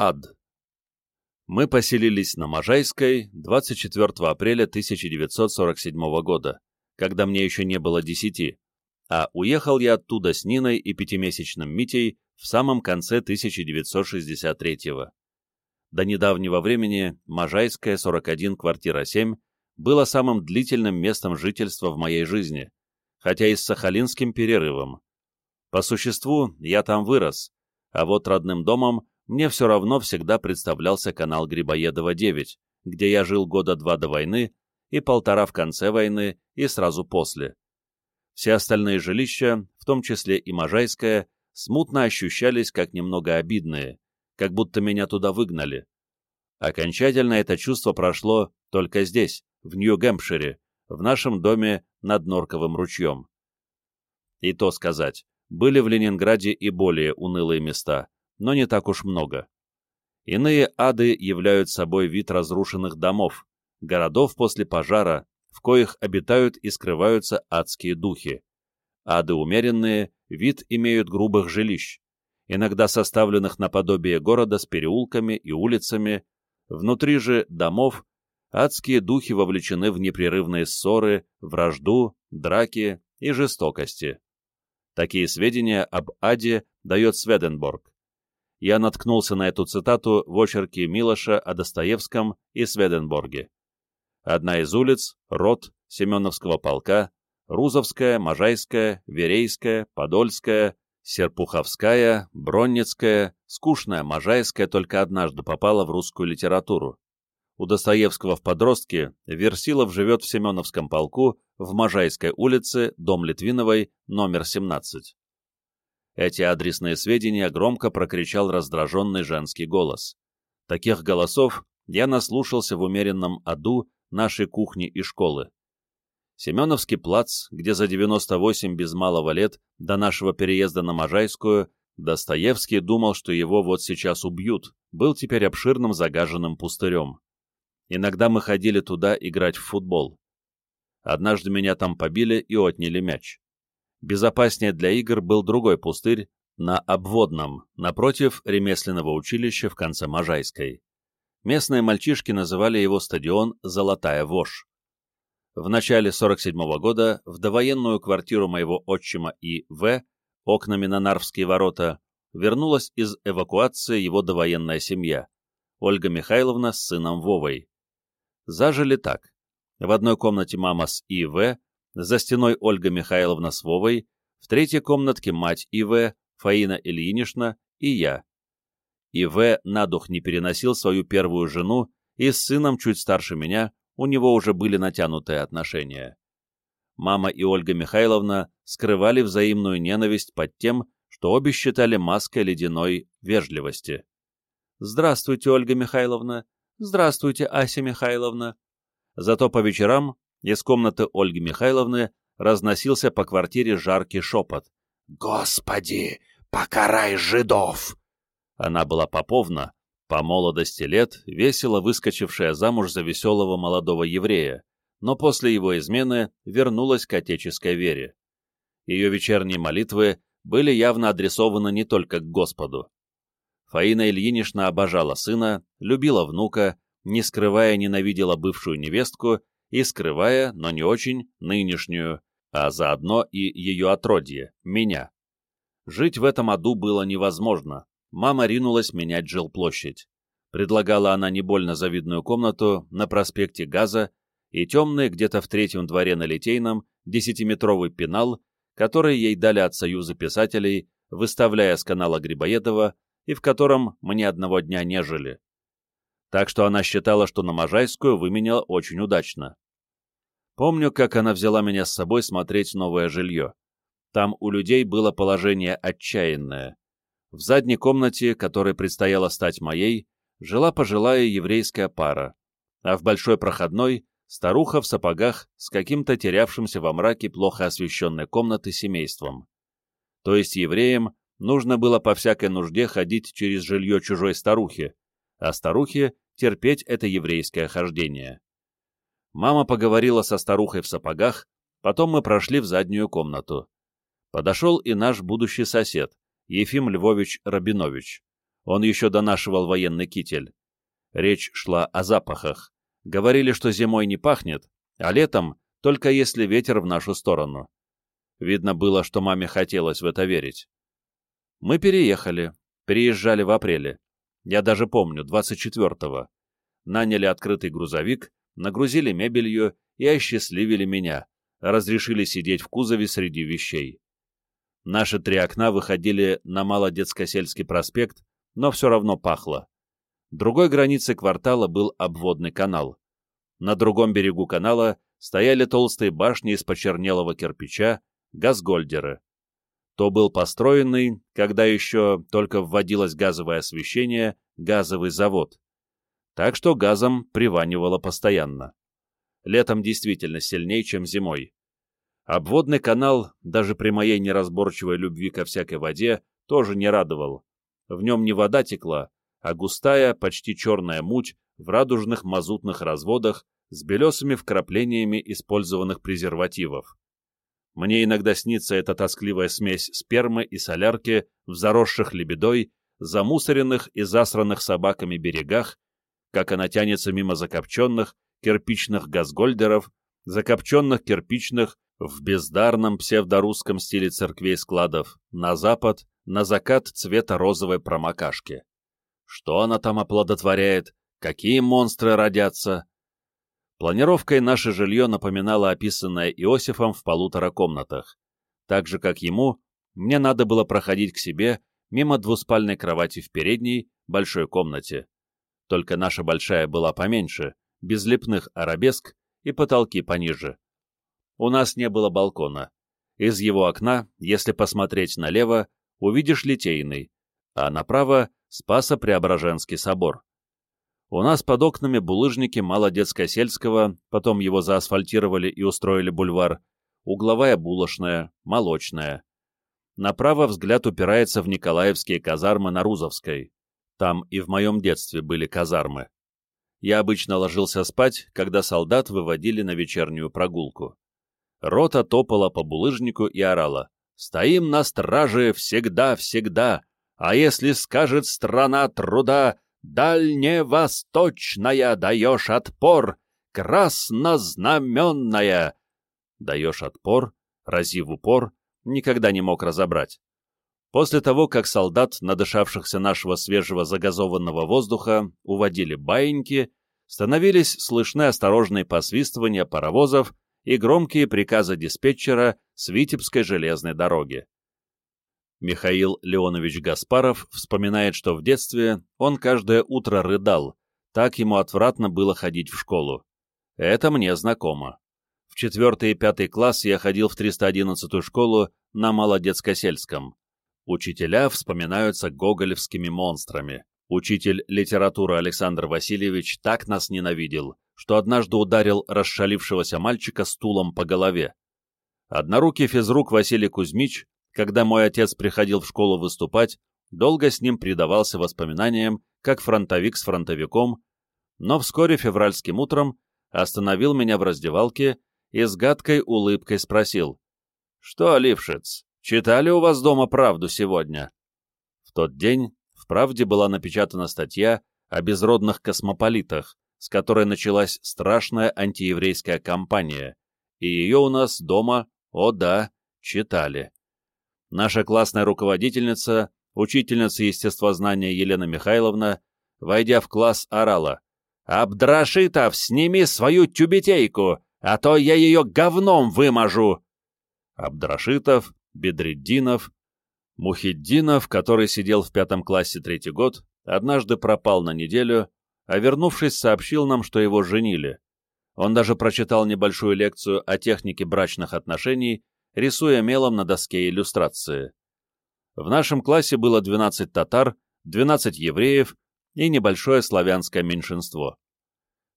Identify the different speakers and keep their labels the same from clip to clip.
Speaker 1: Ад. Мы поселились на Можайской 24 апреля 1947 года, когда мне еще не было десяти, а уехал я оттуда с Ниной и пятимесячным Митей в самом конце 1963 -го. До недавнего времени Можайская, 41, квартира 7, было самым длительным местом жительства в моей жизни, хотя и с сахалинским перерывом. По существу, я там вырос, а вот родным домом мне все равно всегда представлялся канал Грибоедова-9, где я жил года два до войны и полтора в конце войны и сразу после. Все остальные жилища, в том числе и Можайское, смутно ощущались как немного обидные, как будто меня туда выгнали. Окончательно это чувство прошло только здесь, в Нью-Гэмпшире, в нашем доме над Норковым ручьем. И то сказать, были в Ленинграде и более унылые места, но не так уж много. Иные ады являют собой вид разрушенных домов, городов после пожара, в коих обитают и скрываются адские духи. Ады умеренные вид имеют грубых жилищ, иногда составленных наподобие города с переулками и улицами, внутри же домов адские духи вовлечены в непрерывные ссоры, вражду, драки и жестокости. Такие сведения об аде дает Сведенборг я наткнулся на эту цитату в очерке Милоша о Достоевском и Сведенборге. Одна из улиц, рот Семеновского полка, Рузовская, Можайская, Верейская, Подольская, Серпуховская, Бронницкая, скучная Можайская только однажды попала в русскую литературу. У Достоевского в подростке Версилов живет в Семеновском полку в Можайской улице, дом Литвиновой, номер 17. Эти адресные сведения громко прокричал раздраженный женский голос. Таких голосов я наслушался в умеренном аду нашей кухни и школы. Семеновский плац, где за 98 без малого лет до нашего переезда на Можайскую Достоевский думал, что его вот сейчас убьют, был теперь обширным загаженным пустырем. Иногда мы ходили туда играть в футбол. Однажды меня там побили и отняли мяч. Безопаснее для игр был другой пустырь на Обводном, напротив ремесленного училища в конце Можайской. Местные мальчишки называли его стадион «Золотая вошь». В начале 47 -го года в довоенную квартиру моего отчима И. В. окнами на Нарвские ворота вернулась из эвакуации его довоенная семья, Ольга Михайловна с сыном Вовой. Зажили так. В одной комнате мама с И. В за стеной Ольга Михайловна с Вовой, в третьей комнатке мать И.В., Фаина Ильинична и я. И.В. на дух не переносил свою первую жену, и с сыном чуть старше меня у него уже были натянутые отношения. Мама и Ольга Михайловна скрывали взаимную ненависть под тем, что обе считали маской ледяной вежливости. «Здравствуйте, Ольга Михайловна! Здравствуйте, Ася Михайловна!» Зато по вечерам из комнаты Ольги Михайловны разносился по квартире жаркий шепот. «Господи, покарай жидов!» Она была поповна, по молодости лет, весело выскочившая замуж за веселого молодого еврея, но после его измены вернулась к отеческой вере. Ее вечерние молитвы были явно адресованы не только к Господу. Фаина Ильинична обожала сына, любила внука, не скрывая ненавидела бывшую невестку и скрывая, но не очень, нынешнюю, а заодно и ее отродье, меня. Жить в этом аду было невозможно. Мама ринулась менять жилплощадь. Предлагала она не больно завидную комнату на проспекте Газа и темный, где-то в третьем дворе на Литейном, десятиметровый пенал, который ей дали от Союза писателей, выставляя с канала Грибоедова, и в котором мы ни одного дня не жили так что она считала, что на Можайскую выменяла очень удачно. Помню, как она взяла меня с собой смотреть новое жилье. Там у людей было положение отчаянное. В задней комнате, которой предстояло стать моей, жила пожилая еврейская пара, а в большой проходной — старуха в сапогах с каким-то терявшимся во мраке плохо освещенной комнаты семейством. То есть евреям нужно было по всякой нужде ходить через жилье чужой старухи, а старухе терпеть это еврейское хождение. Мама поговорила со старухой в сапогах, потом мы прошли в заднюю комнату. Подошел и наш будущий сосед, Ефим Львович Рабинович. Он еще донашивал военный китель. Речь шла о запахах. Говорили, что зимой не пахнет, а летом только если ветер в нашу сторону. Видно было, что маме хотелось в это верить. Мы переехали, переезжали в апреле. Я даже помню, 24-го. Наняли открытый грузовик, нагрузили мебелью и осчастливили меня, разрешили сидеть в кузове среди вещей. Наши три окна выходили на Малодетско-сельский проспект, но все равно пахло. Другой границей квартала был обводный канал. На другом берегу канала стояли толстые башни из почернелого кирпича, газгольдеры. То был построенный, когда еще только вводилось газовое освещение, газовый завод. Так что газом приванивало постоянно. Летом действительно сильнее, чем зимой. Обводный канал, даже при моей неразборчивой любви ко всякой воде, тоже не радовал. В нем не вода текла, а густая, почти черная муть в радужных мазутных разводах с белесыми вкраплениями использованных презервативов. Мне иногда снится эта тоскливая смесь спермы и солярки в заросших лебедой, замусоренных и засранных собаками берегах, как она тянется мимо закопченных, кирпичных газгольдеров, закопченных кирпичных в бездарном псевдорусском стиле церквей складов, на запад, на закат цвета розовой промокашки. Что она там оплодотворяет? Какие монстры родятся? Планировкой наше жилье напоминало описанное Иосифом в полутора комнатах. Так же, как ему, мне надо было проходить к себе мимо двуспальной кровати в передней, большой комнате. Только наша большая была поменьше, без лепных арабеск и потолки пониже. У нас не было балкона. Из его окна, если посмотреть налево, увидишь Литейный, а направо — Спасо-Преображенский собор. У нас под окнами булыжники Молодецко-сельского, потом его заасфальтировали и устроили бульвар, угловая булочная, молочная. Направо взгляд упирается в Николаевские казармы на Рузовской. Там и в моем детстве были казармы. Я обычно ложился спать, когда солдат выводили на вечернюю прогулку. Рота топала по булыжнику и орала. «Стоим на страже всегда-всегда, а если скажет страна труда, Дальневосточная даешь отпор, краснознаменная. Даешь отпор, рази в упор, никогда не мог разобрать. После того, как солдат, надышавшихся нашего свежего загазованного воздуха, уводили баиньки, становились слышны осторожные посвистывания паровозов и громкие приказы диспетчера с Витебской железной дороги. Михаил Леонович Гаспаров вспоминает, что в детстве он каждое утро рыдал, так ему отвратно было ходить в школу. Это мне знакомо. В четвертый и пятый класс я ходил в 311-ю школу на Молодецко-сельском. Учителя вспоминаются гоголевскими монстрами. Учитель литературы Александр Васильевич так нас ненавидел, что однажды ударил расшалившегося мальчика стулом по голове. Однорукий физрук Василий Кузьмич когда мой отец приходил в школу выступать, долго с ним предавался воспоминаниям, как фронтовик с фронтовиком, но вскоре февральским утром остановил меня в раздевалке и с гадкой улыбкой спросил, «Что, Лившиц, читали у вас дома правду сегодня?» В тот день в «Правде» была напечатана статья о безродных космополитах, с которой началась страшная антиеврейская кампания, и ее у нас дома, о да, читали. Наша классная руководительница, учительница естествознания Елена Михайловна, войдя в класс, орала. «Абдрашитов, сними свою тюбетейку, а то я ее говном вымажу!» Абдрашитов, Бедреддинов, Мухиддинов, который сидел в пятом классе третий год, однажды пропал на неделю, а вернувшись, сообщил нам, что его женили. Он даже прочитал небольшую лекцию о технике брачных отношений рисуя мелом на доске иллюстрации. В нашем классе было 12 татар, 12 евреев и небольшое славянское меньшинство.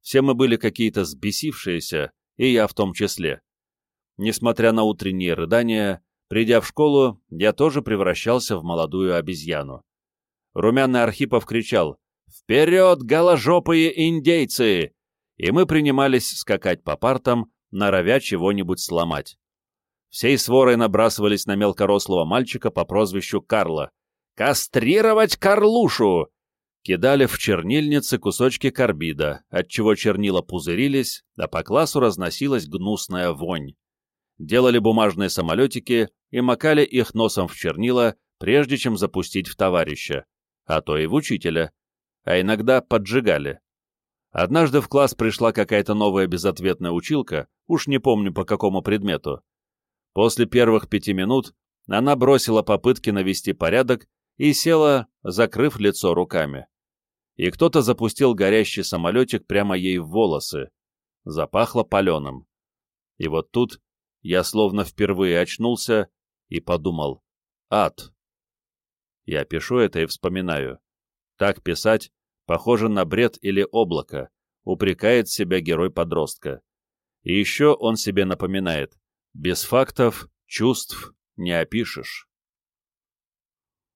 Speaker 1: Все мы были какие-то сбесившиеся, и я в том числе. Несмотря на утренние рыдания, придя в школу, я тоже превращался в молодую обезьяну. Румяный Архипов кричал «Вперед, голожопые индейцы!» И мы принимались скакать по партам, норовя чего-нибудь сломать всей сворой набрасывались на мелкорослого мальчика по прозвищу Карла, «Кастрировать Карлушу!» Кидали в чернильницы кусочки карбида, отчего чернила пузырились, а по классу разносилась гнусная вонь. Делали бумажные самолетики и макали их носом в чернила, прежде чем запустить в товарища, а то и в учителя, а иногда поджигали. Однажды в класс пришла какая-то новая безответная училка, уж не помню по какому предмету. После первых пяти минут она бросила попытки навести порядок и села, закрыв лицо руками. И кто-то запустил горящий самолетик прямо ей в волосы. Запахло паленым. И вот тут я словно впервые очнулся и подумал «Ад». Я пишу это и вспоминаю. Так писать похоже на бред или облако, упрекает себя герой-подростка. И еще он себе напоминает «Без фактов, чувств не опишешь».